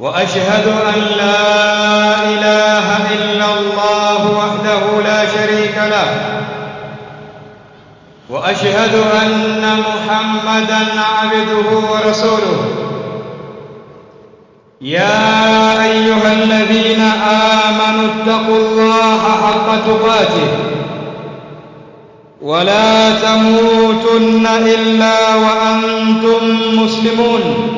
وأشهد أن لا إله إلا الله وحده لا شريك له. وأشهد أن محمدا عبده ورسوله. يا أيها الذين آمنوا اتقوا الله حق تقاته. ولا تموتن إلا وأنتم مسلمون.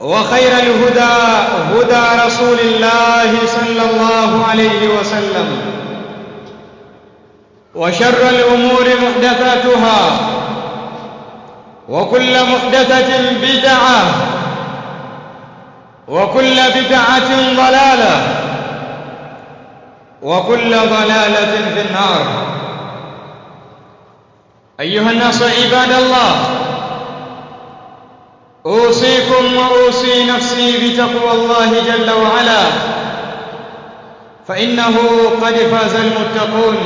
وخير الهدى هدى رسول الله صلى الله عليه وسلم. وشر الأمور محدثاتها. وكل محدثة بدعة. وكل بدعة ضلالة. وكل ضلالة في النار. أيها الناس عباد الله أوصيكم وأوصي نفسي بتقوى الله جل وعلا. فإنه قد فاز المتقون.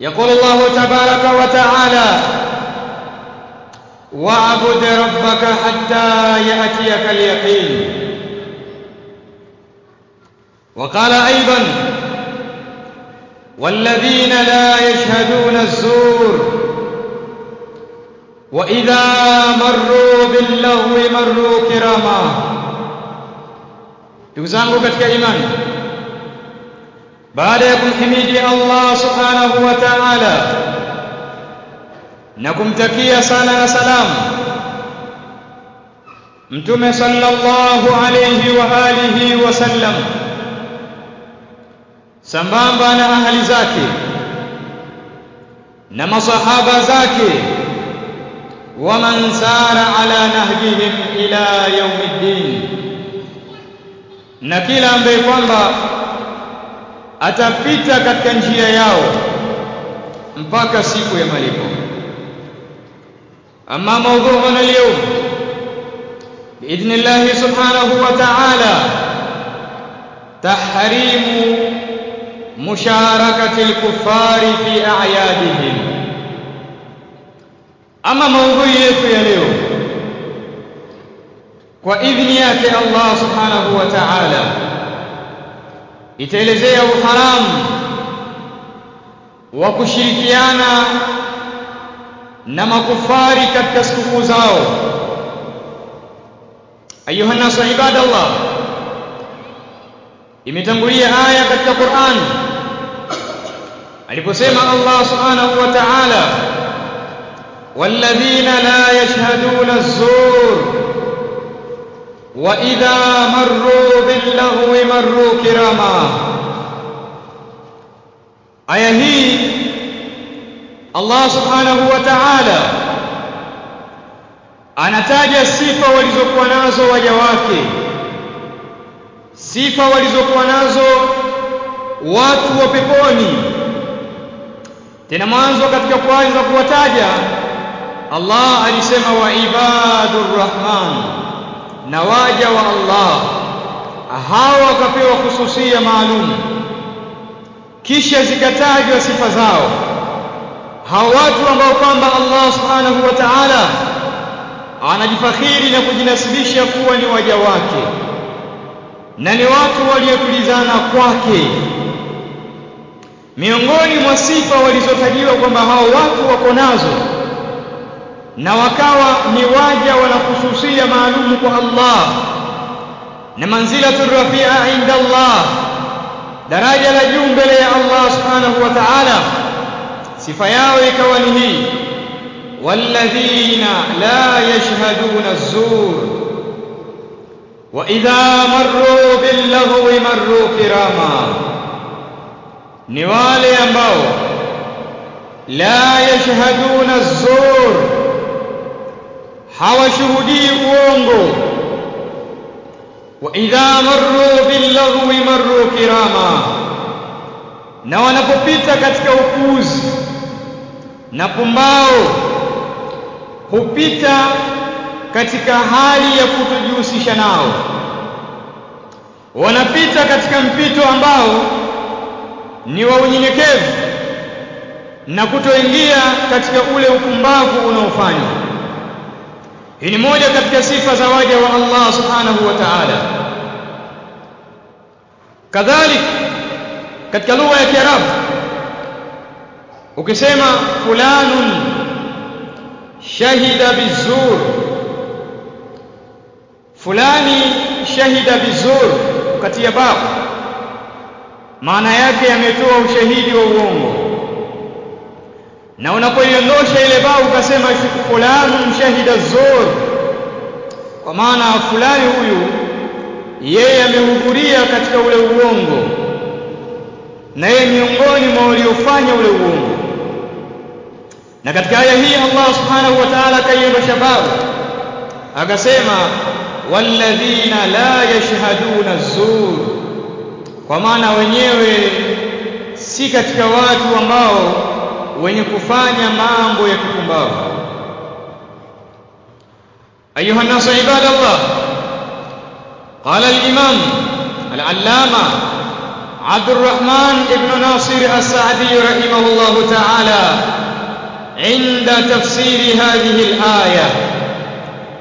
يقول الله تبارك وتعالى واعبد ربك حتى يأتيك اليقين. وقال أيضا والذين لا يشهدون الزور وإذا مروا باللغو مروا كراما. تزانغو كتك إيمان بعد يكم حميد الله سبحانه وتعالى نكم تكي سانا سلام أنتم صلى الله عليه وآله وسلم سمبان بان أهل زاكي نما صحابة زاكي ومن سار على نهجهم إلى يوم الدين. نكيل أمبي قوانبا أتفيتا كتنجي ياو مباكا سيكو يا مليكو أما موضوعنا اليوم بإذن الله سبحانه وتعالى تحريم مشاركة الكفار في أعيادهم ama maudhui yetu ya leo. Kwa idhini yake Allah subhanahu wa ta'ala itaelezea uharamu wa kushirikiana na makufari katika sikukuu zao. Ayuha nasu ibadallah imetangulia aya katika Qur'an aliposema Allah subhanahu wa ta'ala والذين لا يشهدون الزور وإذا مروا باللغو مروا كراما. آية هي الله سبحانه وتعالى. أنتاج الصفة ولزق ونازو وجواكي. صفة ولزق ونازو واتو وبقوني تنمانزو قد يقوى ولزق Allah alisema wa ibadur rahman na waja wa Allah hawa wakapewa hususia maalum kisha zikatajwa sifa zao. Hao watu ambao kwamba Allah subhanahu wa ta'ala anajifakhiri na kujinasibisha kuwa ni waja wake na ni watu waliotulizana kwake. Miongoni mwa sifa walizotajiwa kwamba hao watu wako nazo na wakawa ni waja wanahususia maalumu kwa Allah na manzilatu rafia inda Allah daraja la juu mbele ya Allah subhanahu wa ta'ala sifa yao ikawa ni hii walladhina la yashhaduna az-zur wa idha marru bil-laghwi marru kirama ni wale ambao la yashhaduna az-zur hawashuhudii uongo. Wa idha marru bil-laghwi marru kirama. Na wanapopita katika upuuzi na pumbao hupita katika hali ya kutojihusisha nao. Wanapita katika mpito ambao ni wa unyenyekevu na kutoingia katika ule upumbavu unaofanywa hii ni moja katika sifa za waja wa Allah subhanahu wa ta'ala kadhalik katika lugha ya Kiarabu ukisema fulanun shahida bizur fulani shahida bizur katia babu maana yake ametoa ushahidi wa uongo na unapoiondosha ile bao ukasema fulani mshahida zur kwa maana fulani huyu yeye amehudhuria katika ule uongo. Na yeye miongoni mwa waliofanya ule uongo. Na katika aya hii Allah subhanahu wa ta'ala kaiomba shababu akasema walladhina la yashhaduna zur kwa maana wenyewe si katika watu ambao wenye kufanya mambo ya kipumbavu. Ayuha nasu ibadallah. Qala al-imam al-allama عبد الرحمن بن ناصر السعدي رحمه الله تعالى عند تفسير هذه الآية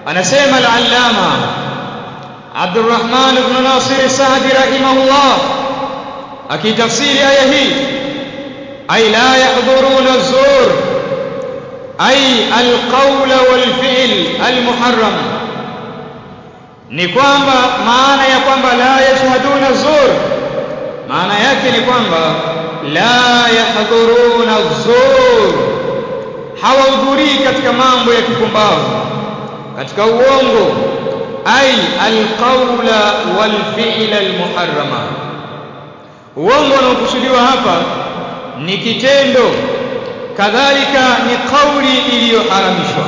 أنا سيما العلامة عبد الرحمن بن ناصر السعدي رحمه الله أكي تفسير آية هي أي لا يحضرون الزور. أي القول والفعل المحرم. نيكوانبا ما أنا معنى يكوانبا لا يشهدون الزور ما أنا معنى يكي نكوانبا لا يحضرون الزور حوضوري كتك مامبو يكيكم باو كتك وونغو أي القول والفعل المحرم وونغو نكوشدوا هفا ni kitendo kadhalika ni kauli iliyoharamishwa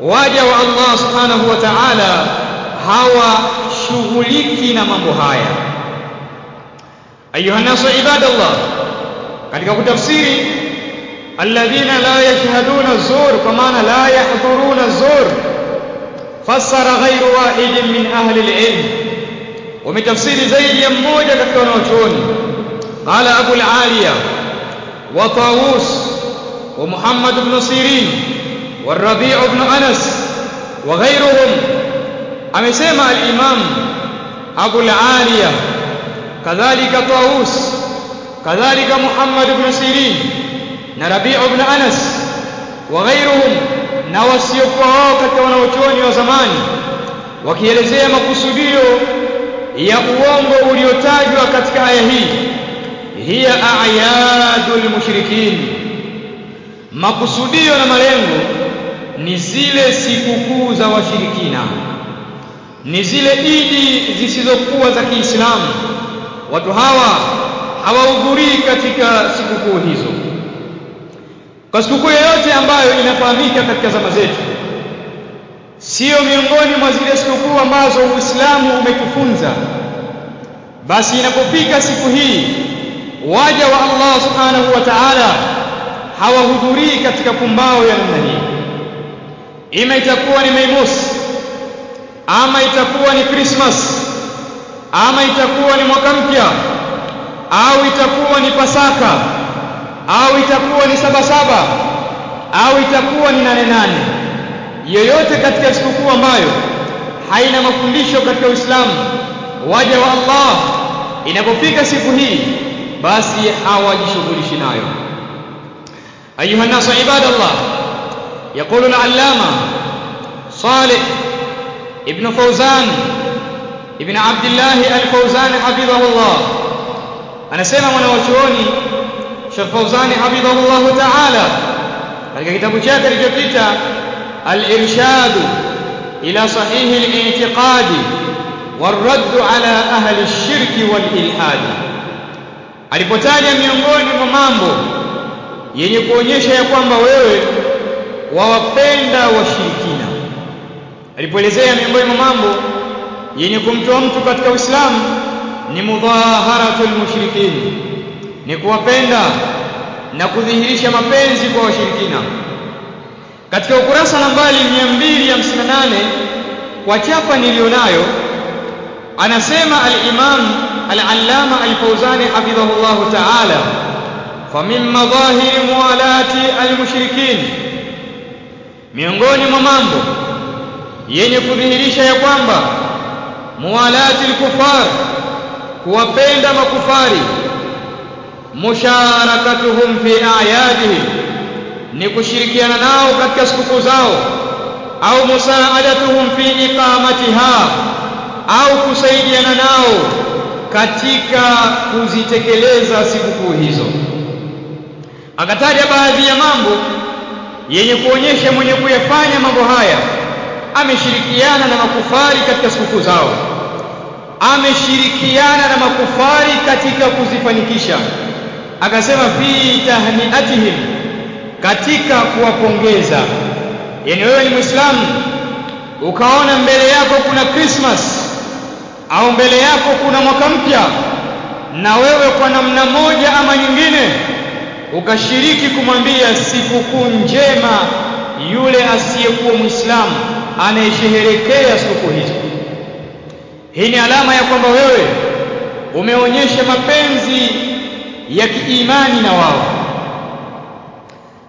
waja wa Allah subhanahu wa ta'ala hawashughuliki na mambo haya ayuha nasu ibadallah katika kutafsiri alladhina la yashhaduna zur kwa maana la yahdhuruna zur fassara ghairu wahidin min ahli alilm wametafsiri zaidi ya mmoja katika wanawachuoni قال أبو العالية وطاووس ومحمد بن سيرين والربيع بن أنس وغيرهم. أمسيما الإمام أبو العالية كذلك طاووس كذلك محمد بن سيرين نربيع بن أنس وغيرهم. نوسيقها كتبنا وتوني وزماني وكيلزيما قصدية يقوم بوليوتاج وكتكاية هي hiya a'yadul mushrikin. Makusudio na malengo ni zile sikukuu za washirikina. Ni zile idi zisizokuwa za Kiislamu. Watu hawa hawahudhurii katika sikukuu hizo. Kwa sikukuu yoyote ambayo inafahamika katika zama zetu sio miongoni mwa zile sikukuu ambazo Uislamu umetufunza basi inapofika siku hii waja wa Allah subhanahu wa ta'ala hawahudhurii katika pumbao ya namna hii. Ima itakuwa ni maimus ama itakuwa ni Christmas ama itakuwa ni mwaka mpya au itakuwa ni Pasaka au itakuwa ni Sabasaba au itakuwa ni nane nane, yoyote katika sikukuu ambayo haina mafundisho katika Uislamu, waja wa Allah inapofika siku hii basi hawajishughulishi nayo. يقول العلامة صالح ابن فوزان ابن عبد الله الفوزان حفظه الله أنا سمع mwanawachuoni Sheikh Fauzani hafidhahullah ta'ala katika kitabu chake kilichopita al-irshad ila sahih al-i'tiqad والرد على أهل الشرك والإلحاد alipotaja miongoni mwa mambo yenye kuonyesha ya kwamba wewe wawapenda washirikina. Alipoelezea miongoni mwa mambo yenye kumtoa mtu katika Uislamu ni mudhaharatul mushrikin ni kuwapenda na kudhihirisha mapenzi kwa washirikina. Katika ukurasa nambari 258 kwa chapa nilionayo anasema al-Imam al-Allama al-Fawzani hafidhahullah ta'ala مظاهر madhahir muwalati al-mushrikin miongoni mwa mambo yenye kudhihirisha ya kwamba muwalati al-kufar kuwapenda makufari musharakatuhum fi a'yadihim ni kushirikiana nao katika sikukuu zao au musaadatuhum fi iqamatiha au kusaidiana nao katika kuzitekeleza sikukuu hizo. Akataja baadhi ya mambo yenye kuonyesha mwenye kuyafanya mambo haya. Ameshirikiana na makufari katika sikukuu zao. Ameshirikiana na makufari katika kuzifanikisha. Akasema fi tahniatihim katika kuwapongeza. Yani wewe ni Mwislamu ukaona mbele yako kuna Christmas au mbele yako kuna mwaka mpya na wewe kwa namna moja ama nyingine ukashiriki kumwambia sikukuu njema yule asiyekuwa muislamu anayesherehekea sikukuu hizo. Hii ni alama ya kwamba wewe umeonyesha mapenzi ya kiimani na wao.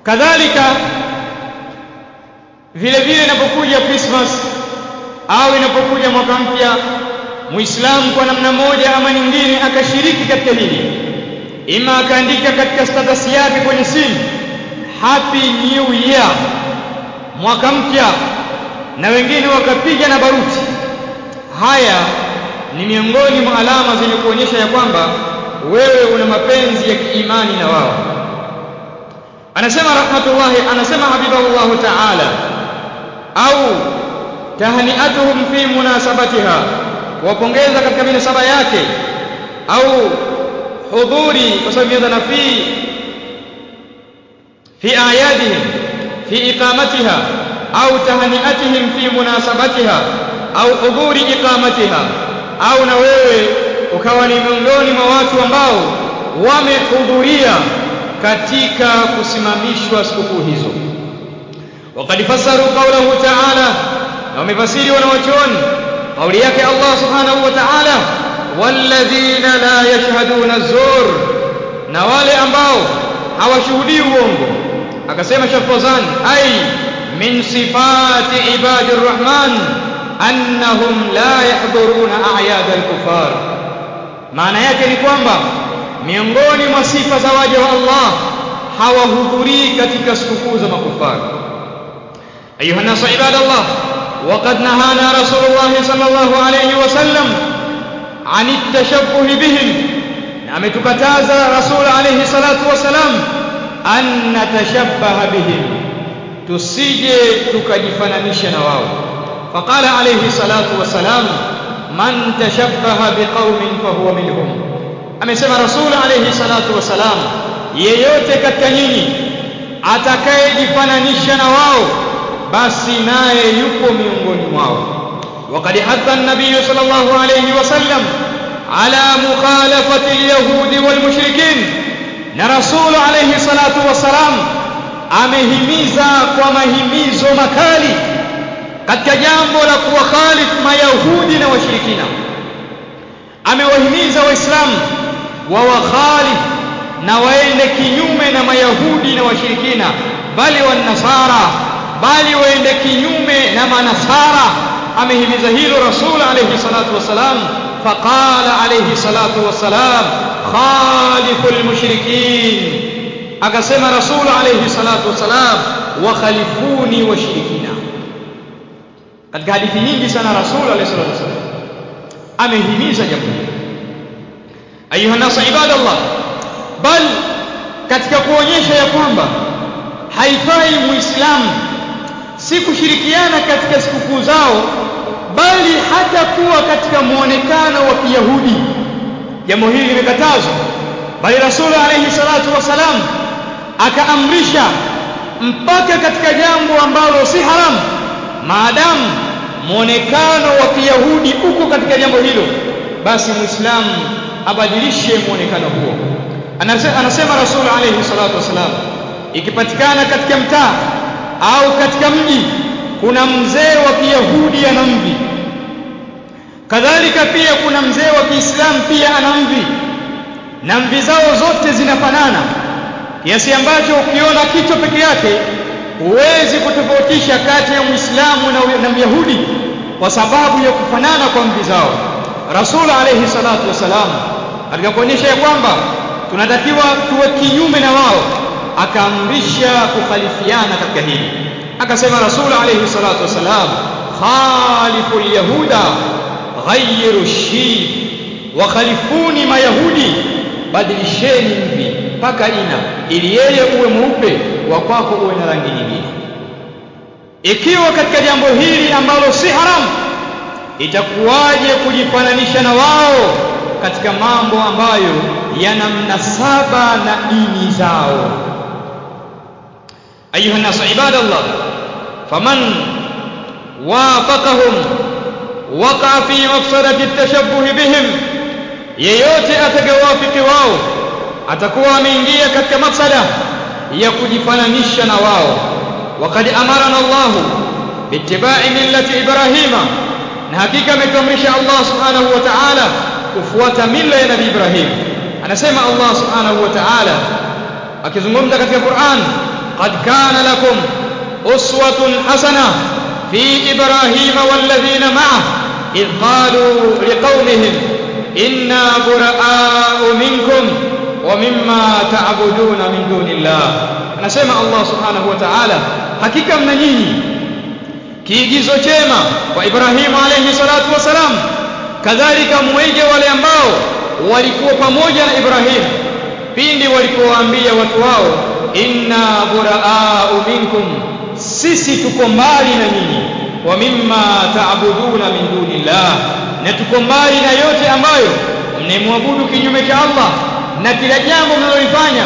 Kadhalika vile vile inapokuja Christmas au inapokuja mwaka mpya muislamu kwa namna moja ama nyingine akashiriki katika hili ima akaandika katika status yake kwenye simu happy new year mwaka mpya na wengine wakapiga na baruti. Haya ni miongoni mwa alama zenye kuonyesha ya kwamba wewe una mapenzi ya kiimani na wao. Anasema rahmatullahi anasema habibullah ta'ala au tahniatuhum fi munasabatiha wapongeza katika minasaba yake au hudhuri kwa sababu imeanza na fi fi ayadihim fi iqamatiha au tahniatihim fi munasabatiha au hudhuri iqamatiha au na wewe ukawa ni miongoni mwa watu ambao wamehudhuria katika kusimamishwa sikukuu hizo وقد فسروا قوله تعالى ومفسري wanawachuoni أولياك الله سبحانه وتعالى والذين لا يشهدون الزور. نوالي أنباو هو شهدي وونغو. أكسيما شفوزان أي من صفات عباد الرحمن أنهم لا يحضرون أعياد الكفار. معنى يكني كوانبا من غون ما صفة زواجه الله هو هدوري كتك سكفوز ما كفار. أيها الناس عباد الله وقد نهانا رسول الله صلى الله عليه وسلم عن التشبه بهم. نعم تكتاز رسول عليه الصلاة والسلام أن نتشبه بهم. تسيجي تكجفنا نشنا واو. فقال عليه الصلاة والسلام من تشبه بقوم فهو منهم. أمسما رسول عليه الصلاة والسلام ييوتك التنيني أتكيجفنا نشنا واو. Basi naye yupo miongoni mwao وقد حث النبي صلى الله عليه وسلم على مخالفة اليهود والمشركين rasul alayhi salatu wasalam amehimiza kwa mahimizo makali katika jambo la kuwakhalifu mayahudi na washirikina amewahimiza waislamu wawakhalifu na waende kinyume na mayahudi na washirikina bali wanasara bali waende kinyume na manasara. Amehimiza hilo rasul alayhi salatu wasalam faqala alayhi salatu wasalam khalifu mushrikin. Akasema rasul alayhi salatu wasalam wakhalifuni washirikina katika hadithi nyingi sana rasul alayhi salatu wasalam amehimiza jambo hili. Ayuha nas ibadallah bal katika kuonyesha ya kwamba haifai muislamu si kushirikiana katika sikukuu zao bali hata kuwa katika muonekano wa kiyahudi. Jambo hili limekatazwa bali Rasulu alayhi salatu wasalam akaamrisha mpaka katika jambo ambalo si haramu. Maadamu muonekano wa kiyahudi uko katika jambo hilo basi muislamu abadilishe muonekano huo. Anasema, anasema Rasulu alayhi salatu wasalam ikipatikana katika mtaa au katika mji kuna mzee wa kiyahudi ana mvi. Kadhalika pia kuna mzee wa kiislamu pia ana mvi. Na mvi zao zote zinafanana kiasi ambacho ukiona kichwa peke yake huwezi kutofautisha kati ya muislamu na, myahudi kwa sababu ya kufanana kwa mvi zao. Rasul alayhi salatu wasalam alikuonyesha kuonyesha ya kwamba tunatakiwa tuwe kinyume na wao akaamrisha kukhalifiana katika hili. Akasema rasul alayhi salatu wasalam khalifu alyahuda ghayyiru shii wa khalifuni mayahudi badilisheni mvi mpaka ina ili yeye uwe mweupe wa kwako uwe na rangi nyingine. Ikiwa katika jambo hili ambalo si haramu itakuwaje kujifananisha na wao katika mambo ambayo yana mnasaba na dini zao أيها الناس عباد الله فمن وافقهم وقع في مفسدة التشبه بهم ييوتي أتقوا في واو أتقوا من جيك كمفسدة يقول فننشنا واو. وقد أمرنا الله باتباع ملة إبراهيم نحقيقة متمرش الله سبحانه وتعالى كفوة ملة نبي إبراهيم. أنا سيما الله سبحانه وتعالى أكذ ممتقة في القرآن. Qad kana lakum uswatun hasana fi Ibrahim walladhina ma'ah idh qalu liqaumihim inna bura'a'u minkum wa mimma ta'buduna min dunillah anasema Allah subhanahu wa ta'ala hakika mna nyinyi kiigizo chema kwa Ibrahim alayhi salatu wasalam kadhalika muige wale ambao walikuwa pamoja na Ibrahim pindi walipowaambia watu wao inna buraa'u minkum. Sisi tuko mbali na nyinyi. Wa mimma ta'buduna min dunillah. Na tuko mbali na yote ambayo mnemwabudu kinyume cha Allah. Na kila jambo mnalolifanya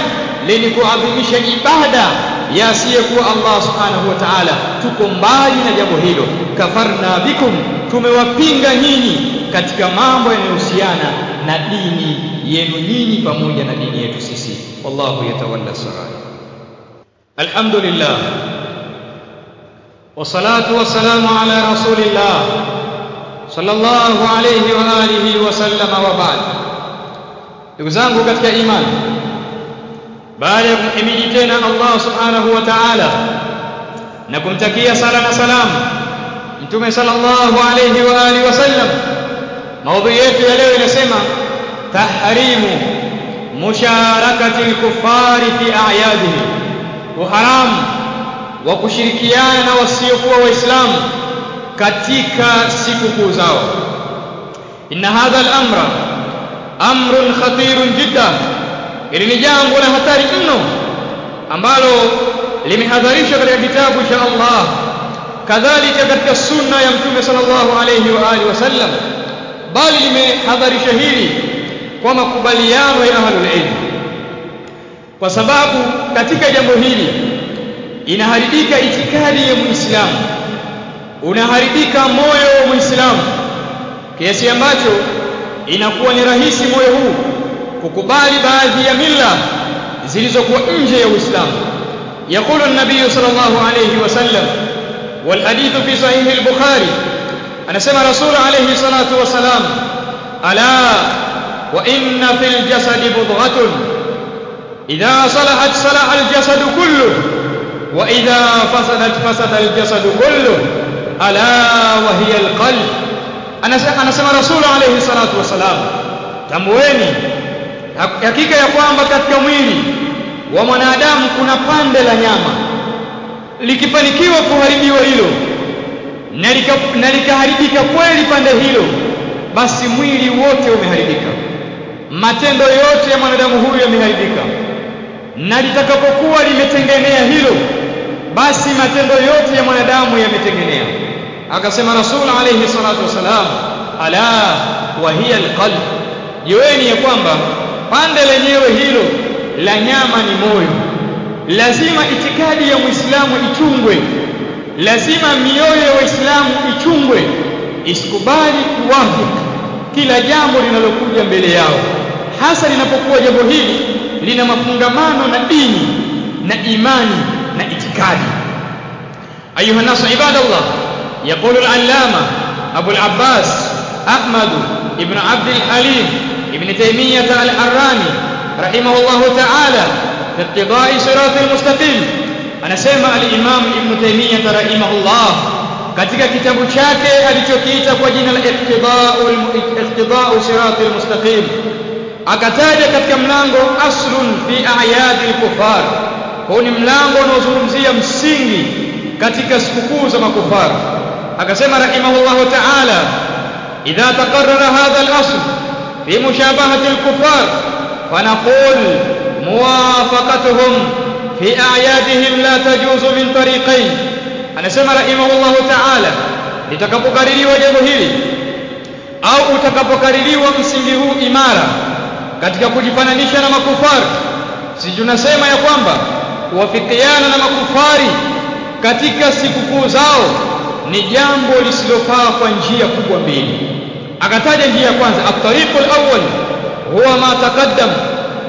lenye kuadhimisha ibada ya asiyekuwa Allah subhanahu wa ta'ala. Tuko mbali na jambo hilo. Kafarna bikum. Tumewapinga nyinyi katika mambo yanayohusiana na dini yenu nyinyi pamoja na dini yetu sisi. Wallahu yatawalla الحمد لله والصلاة والسلام على رسول الله صلى الله عليه وآله وسلم وبعد. لقزانك قد كإيمان بارك حميدتنا الله سبحانه وتعالى. نكم تكي صلى سلام. أنتم صلى الله عليه وآله وسلم. موضيئت يليه لسمة تحريم مشاركة الكفار في أعيادهم. Uharamu wa kushirikiana na wasiokuwa waislamu katika sikukuu zao inna hadha al-amra amrun khatirun jiddan ili ni jambo la hatari mno ambalo limehadharishwa katika kitabu cha Allah kadhalika katika sunna ya mtume sallallahu alayhi wa alihi wasallam bali limehadharisha hili kwa makubaliano ya ahlul ilm kwa sababu katika jambo hili inaharibika itikadi ya muislamu unaharibika moyo wa muislamu kiasi ambacho inakuwa ni rahisi moyo huu kukubali baadhi ya mila zilizokuwa nje ya Uislamu يقول النبي صلى الله عليه وسلم والحديث في صحيح البخاري أنا سمع رسول عليه الصلاة والسلام ألا وإن في الجسد بضغة idha salahat salaha aljasad kullu wa idha fasadat fasada aljasad kullu ala wa hiya alqalb. Anasema anasema rasul alayhi salatu wasalam tambueni hakika ya kwamba katika mwili wa mwanadamu kuna pande la nyama. Likifanikiwa kuharibiwa hilo na likaharibika kweli pande hilo basi mwili wote umeharibika. Matendo yote ya mwanadamu huyu yameharibika na litakapokuwa limetengenea hilo basi matendo yote ya mwanadamu yametengenea. Akasema rasul alayhi salatu wasalam ala wa hiya alqalb. Jiweni ya kwamba pande lenyewe hilo la nyama ni moyo. Lazima itikadi ya muislamu ichungwe. Lazima mioyo ya waislamu ichungwe. Isikubali kuwafiki kila jambo linalokuja mbele yao. Hasa linapokuwa jambo hili lina mafungamano na dini na imani na itikadi ayuha nasu ibadallah العباس أحمد ابن عبد الحليم ابن تيمية الحراني رحمه الله تعالى في اقتضاء صراط المستقيم أنا سمع الإمام ابن تيمية رحمه الله katika kitabu chake alichokiita kwa jina la iqtidau sirati almustaqim akataja katika mlango aslun fi a'yadi alkufar huu ni mlango unaozungumzia msingi katika sikukuu za makufar akasema rahimahullahu ta'ala idha taqarrara hadha al-asl fi mushabahati al-kuffar fanaqul muwafaqatuhum fi a'yadihim la tajuzu min tariqayn anasema rahimahullahu ta'ala litakapokaririwa jambo hili au utakapokaririwa msingi huu imara katika kujifananisha na makufari. Si tunasema ya kwamba kuwafikiana na makufari katika sikukuu zao ni jambo lisilofaa kwa njia kubwa mbili. Akataja njia ya kwanza at-tariqu al-awwal huwa ma taqaddam.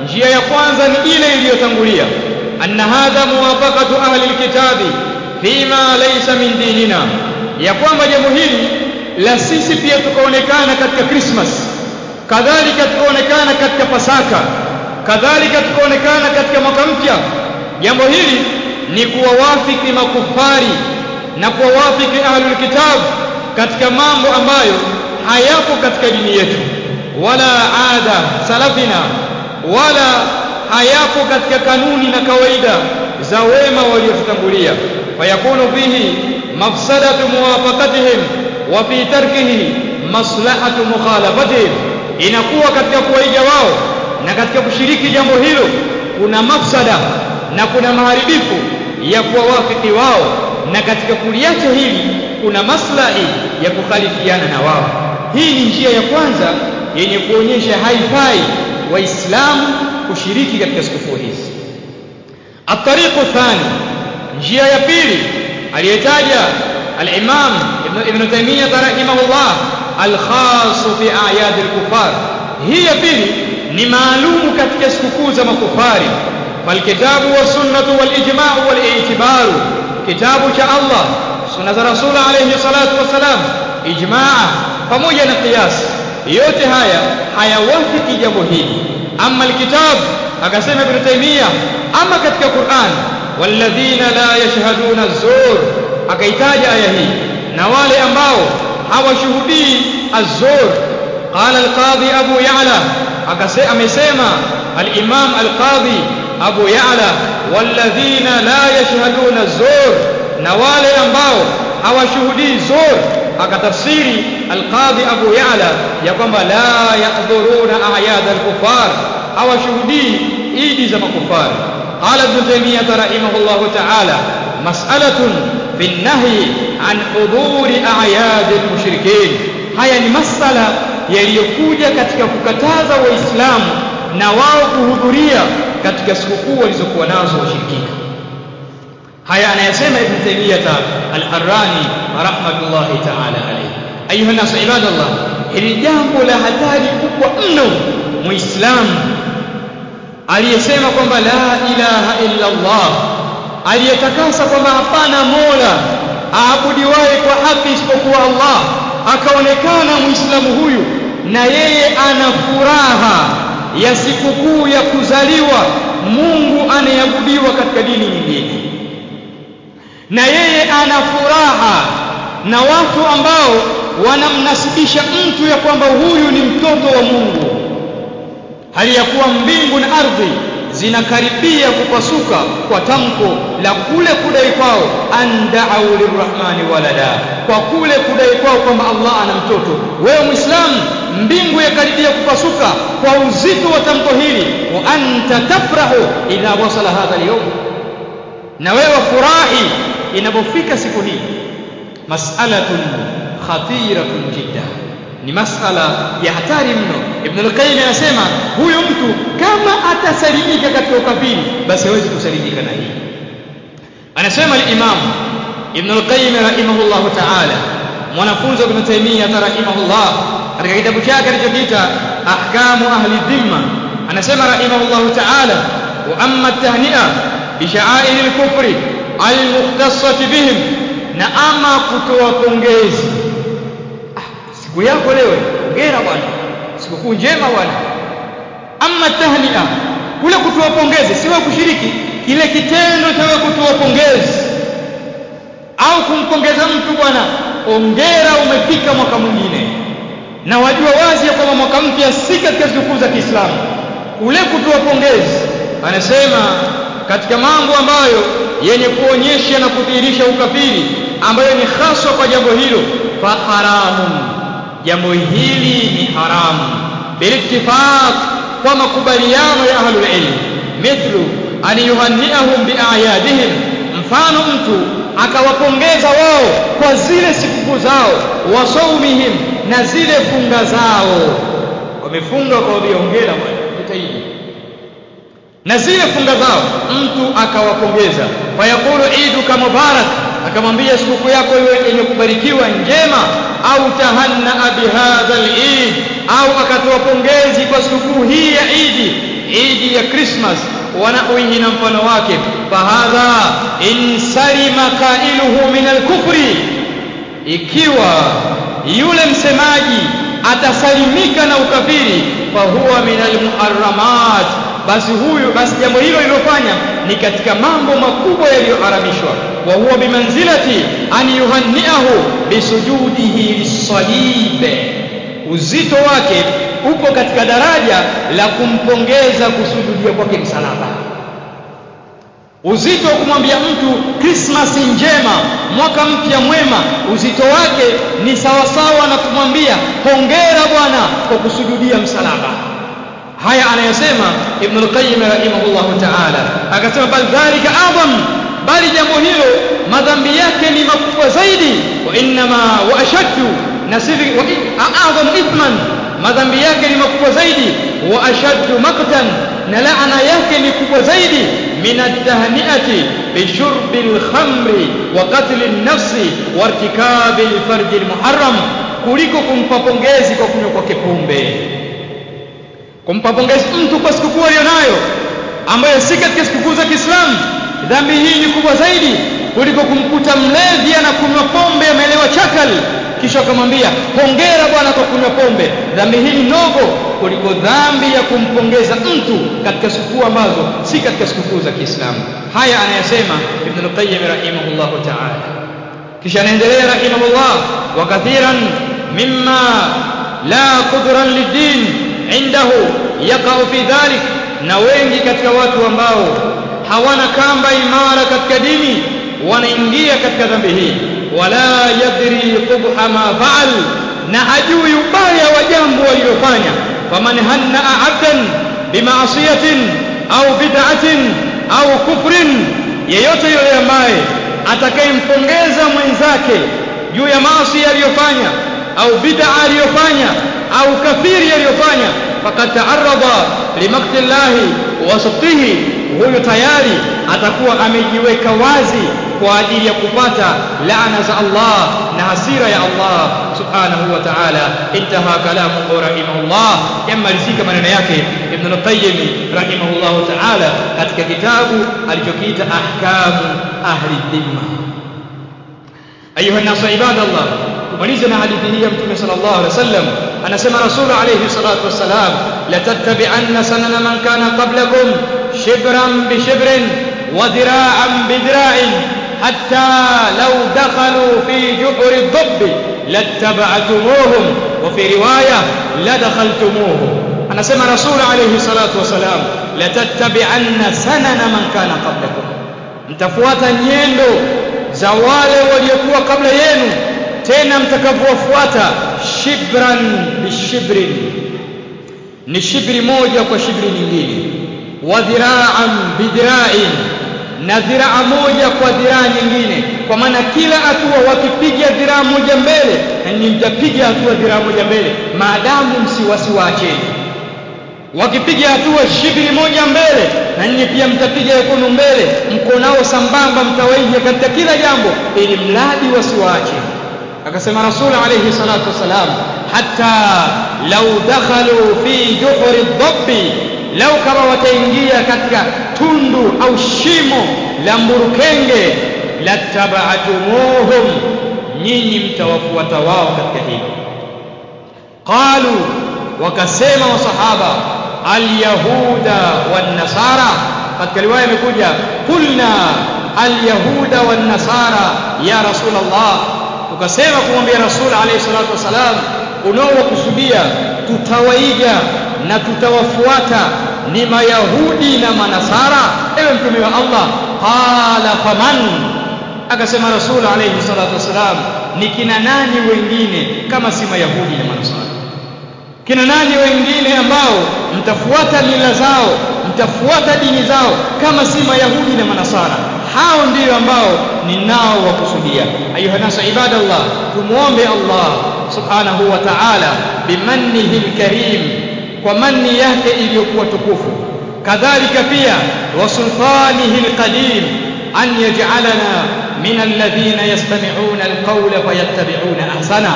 Njia ya kwanza ni ile iliyotangulia anna hadha muwafaqatu ahli al-kitabi fima laysa min dinina. Ya kwamba jambo hili la sisi pia tukaonekana katika Christmas kadhalika tukaonekana katika Pasaka. Kadhalika tukaonekana katika mwaka mpya. Jambo hili ni kuwawafiki makufari na kuwawafiki ahlul kitab katika mambo ambayo hayapo katika dini yetu. Wala ada salafina wala hayapo katika kanuni na kawaida za wema waliotutangulia. Fayakunu fihi mafsadatu muwafaqatihim wa fi tarkihi maslahatu mukhalafatihim inakuwa katika kuwaija wao na katika kushiriki jambo hilo kuna mafsada na kuna maharibifu ya kuwawafiki wao na katika kuliacha hili kuna maslahi ya kukhalifiana na wao. Hii ni njia ya kwanza yenye kuonyesha haifai waislamu kushiriki katika sikukuu hizi. Atariqu thani njia ya pili aliyetaja al-imam ابن تيمية رحمه الله الخاص في أعياد الكفار. هي بلي نمالوم كتك سكوز مكفار. فالكتاب والسنة والإجماع والإعتبار. كتاب شاء الله سنة رسول عليه الصلاة والسلام. إجماع فموجة قياس. يوتي هيا هيا وفتي جبهي. أما الكتاب أقسم ابن تيمية. أما كتك قرآن. والذين لا يشهدون الزور. أقيتاج آيهي. Na wale ambao hawashuhudii az-zur qala al-qadhi abu ya'la akasema amesema al-imam al-qadhi abu ya'la walladhina la yashhaduna az-zur na wale ambao hawashuhudii zur akatafsiri al-qadhi abu ya'la ya kwamba la yahdhuruna a'yad al-kuffar hawashuhudii idi za makufari قال ابن تيمية رحمه الله تعالى مسألة في النهي عن حضور أعياد المشركين haya ni masala yaliyokuja katika kukataza waislamu na wao kuhudhuria katika sikukuu walizokuwa nazo washirikina haya anayasema ibn taymiyah al-harrani rahmatullahi ta'ala alayhi ayuha nas ibadallah hili jambo la hatari kubwa mno muislamu aliyesema kwamba la ilaha illa Allah aliyetakasa kwamba hapana mola aabudiwaye kwa haki isipokuwa Allah akaonekana muislamu huyu na yeye ana furaha ya sikukuu ya kuzaliwa Mungu anayeabudiwa katika dini nyingine. Na yeye ana furaha na watu ambao wanamnasibisha mtu ya kwamba huyu ni mtoto wa Mungu. Hali ya kuwa mbingu na ardhi zinakaribia kupasuka kwa tamko la kule kudai kwao andaau lirrahmani walada. Kwa kule kudai kwao kwamba Allah ana mtoto. Wewe muislamu mbingu yakaribia kupasuka kwa uzito wa tamko hili. Wa anta tafrahu idha wasala hadha al na wewe furahi inapofika siku hii. Mas'alatun khatiratun jiddan ni masala ya hatari mno. Ibn al-qayyim anasema huyu mtu kama atasalimika katika ukafiri basi hawezi kusalimika na hii anasema al-imam ibn al-qayyim rahimahullah ta'ala mwanafunzi wa ibn taymiyyah rahimahullah katika kitabu chake alichokiita ahkamu ahli dhimma anasema rahimahullah ta'ala wa amma at-tahni'a bi sha'air al-kufri al-mukhtassati bihim na ama kutoa pongezi siku yako leo hongera bwana sikukuu njema bwana amma tahnia kule kutoa pongezi si wewe kushiriki. Kile kitendo cha wewe kutoa pongezi au kumpongeza mtu bwana ongera umefika mwaka mwingine. Na wajua wazi ya kwamba mwaka mpya si katika sikukuu za Kiislamu. Kule kutoa pongezi anasema katika mambo ambayo yenye kuonyesha na kudhihirisha ukafiri ambayo ni haswa kwa jambo hilo fa haramun. Jambo hili ni haramu. Bilittifaq kwa makubaliano ya ahlul ilm. Mithlu an yuhanniahum biayadihim mfano mtu akawapongeza wao kwa zile sikukuu zao wa saumihim na zile funga zao. Wamefunga kwa hongera bwana na zile funga zao mtu akawapongeza. Fayaqulu iduka mubarak akamwambia sikukuu yako iwe yenye kubarikiwa njema au tahanna bihadha al-eid au akatoa pongezi kwa sikukuu hii ya Idi Idi ya Christmas wanahwihi na mfano wake fahadha in salima qailuhu min al-kufri ikiwa yule msemaji atasalimika na ukafiri fahuwa min al-muharramat basi huyu basi jambo hilo lilofanya ni katika mambo makubwa yaliyoharamishwa. Wa huwa bimanzilati an yuhanniahu bisujudihi lis-salib uzito wake upo katika daraja la kumpongeza kusujudia kwake msalaba. Uzito wa kumwambia mtu Krismasi njema mwaka mpya mwema uzito wake ni sawasawa na kumwambia hongera bwana kwa kusujudia msalaba haya anayosema Ibn al-Qayyim rahimahullahu ta'ala akasema bal dhalika adham bali jambo hilo madhambi yake ni makubwa zaidi wa innama wa ashaddu na wa a'dham ithman madhambi yake ni makubwa zaidi wa ashaddu maqtan na laana yake ni kubwa zaidi min at-tahni'ati bi shurbi al-khamri wa qatl an-nafsi wa irtikabi al-farj al-muharram kuliko kumpa pongezi kwa kunywa kwake pombe kumpa pongezi mtu kwa sikukuu aliyonayo ambayo si katika sikukuu za Kiislamu. Dhambi hii ni kubwa zaidi kuliko kumkuta mlevi anakunywa pombe ameelewa chakal kisha akamwambia hongera bwana kwa kunywa pombe. Dhambi hii ni ndogo kuliko dhambi ya kumpongeza mtu katika sikukuu ambazo si katika sikukuu za Kiislamu. Haya anayasema Ibn al-Qayyim rahimahullah ta'ala. Kisha anaendelea rahimahullah wa kathiran mimma la qudran lid-din indahu yaqa'u fi dhalik na wengi katika watu ambao hawana kamba imara katika dini wanaingia katika dhambi hii. Wala yadri qubha ma faal na hajui ubaya wa jambo walilofanya. Faman hanna abdan bima'siyatin au bid'atin au kufrin yeyote yule ambaye atakayempongeza mwenzake juu ya maasi aliyofanya au bid'a aliyofanya au kafiri aliyofanya faqad ta'arrada limakti llahi wa sabtihi huyo tayari atakuwa amejiweka wazi kwa ajili ya kupata laana za Allah na hasira ya Allah subhanahu wa ta'ala intaha kalamu rahimahullah yamalizika maneno yake Ibn al-Qayyim rahimahullah ta'ala katika kitabu alichokiita ahkamu ahli dhimma ayuha nasu ibadallah tumalize na hadithi hii ya mtume sallallahu alaihi wasallam anasema rasul alayhi salatu wassalam la tattabi'anna sanana man kana qablakum shibran bi shibrin wa dhira'an bi dhira'in hatta law dakhalu fi juhri dhabb lattaba'tumuhum wa fi riwaya la dakhaltumuhum anasema rasul alayhi salatu wassalam la tattabi'anna sanana man kana qablakum mtafuata nyendo za wale waliokuwa kabla yenu tena mtakavyofuata shibran bishibrin ni shibri moja kwa shibri nyingine. Wa dhira'an bidhira'in na dhiraa moja kwa dhiraa nyingine. Kwa maana kila hatua wakipiga dhiraa moja mbele nyinyi mtapiga hatua dhiraa moja mbele. Maadamu msiwasiwache wakipiga hatua shibri moja mbele na nyinyi pia mtapiga mkono mbele mkonao sambamba mtawaija katika kila jambo ili mradi wasiwaache akasema rasul alayhi salatu wasalam hatta lau dakhalu fi juhri dhabbi lau kama wataingia katika tundu au shimo la mburukenge lattaba'tumuhum nyinyi mtawafuata wao katika hilo qalu wakasema wasahaba alyahuda wannasara katika riwaya imekuja kulna alyahuda wannasara ya rasulullah tukasema kumwambia rasul alayhi salatu wasalam unaowakusudia tutawaiga na tutawafuata ni mayahudi na manasara. Ewe mtume wa allah qala faman? Akasema rasul alayhi salatu wasalam ni kina nani wengine kama si mayahudi na manasara? Kina nani wengine ambao mtafuata mila zao mtafuata dini zao kama si mayahudi na manasara. Hao ndio ambao ninao wakusudia ayuha nasu ibadallah tumuombe allah subhanahu wa ta'ala bimannihi alkarim kwa manni yake iliyokuwa tukufu. Kadhalika pia wa sultanihi alqadim an yaj'alana min alladhina yastami'una alqawla fayattabi'una ahsana.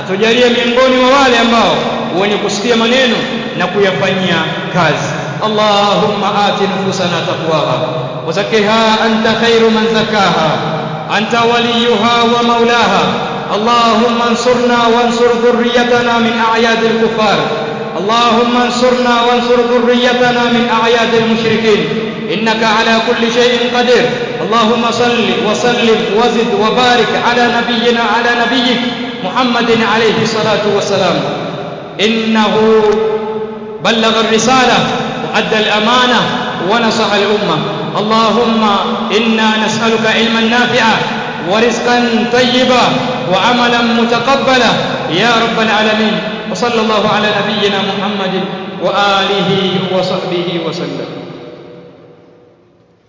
Atujalie miongoni mwa wale ambao wenye kusikia maneno na kuyafanyia kazi اللهم آت نفوسنا تقواها وزكها أنت خير من زكاها. أنت وليها ومولاها. اللهم انصرنا وانصر ذريتنا من أعياد الكفار. اللهم انصرنا وانصر ذريتنا من أعياد المشركين. إنك على كل شيء قدير. اللهم صل وسلم وزد وبارك على نبينا على نبيك محمد عليه الصلاة والسلام. إنه بلغ الرسالة. وأدى الأمانة ونصح الأمة. اللهم إنا نسألك علما نافعا ورزقا طيبا وعملا متقبلا. يا رب العالمين. وصلى الله على نبينا محمد وآله وصحبه وسلم.